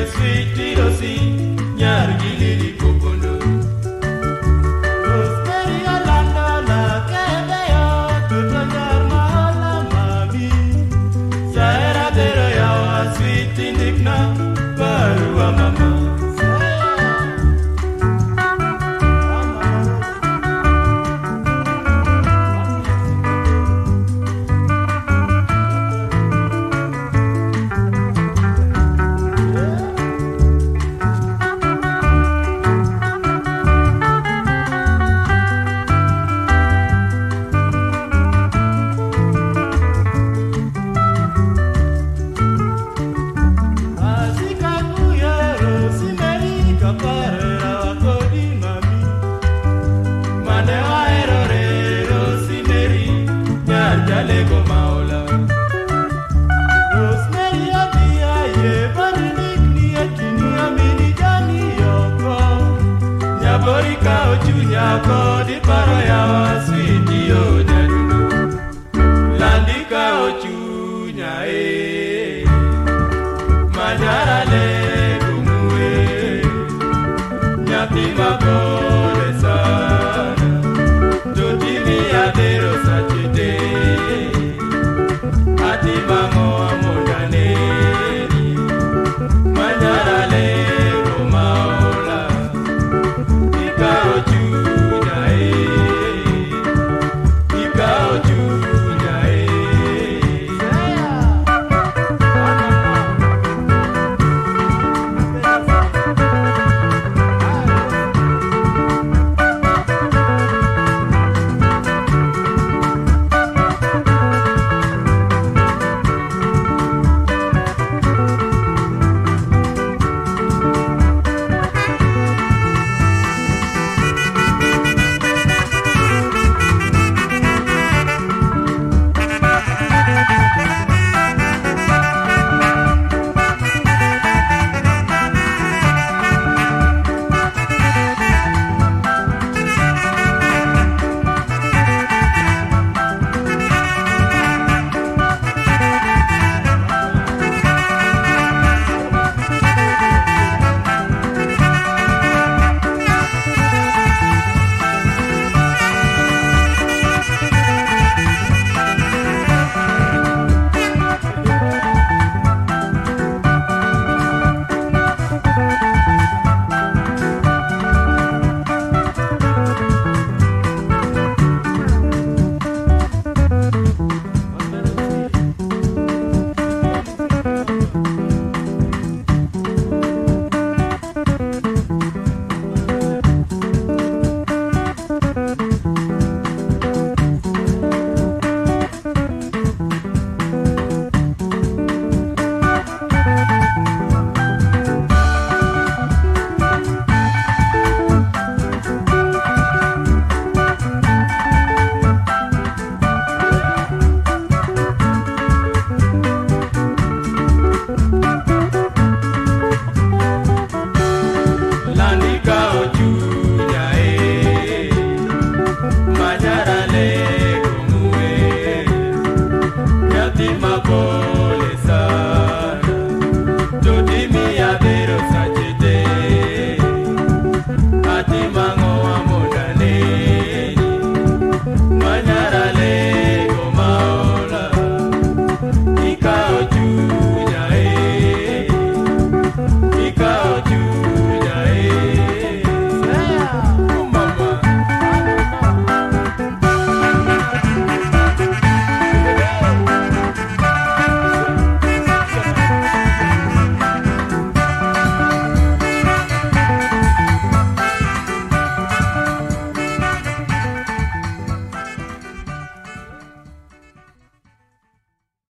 sweet little yako diparo ya waswidi ojadudu landika ochunya eh. e majarale kumue nyathi mabore sana. Totimi adero sachete ati mamo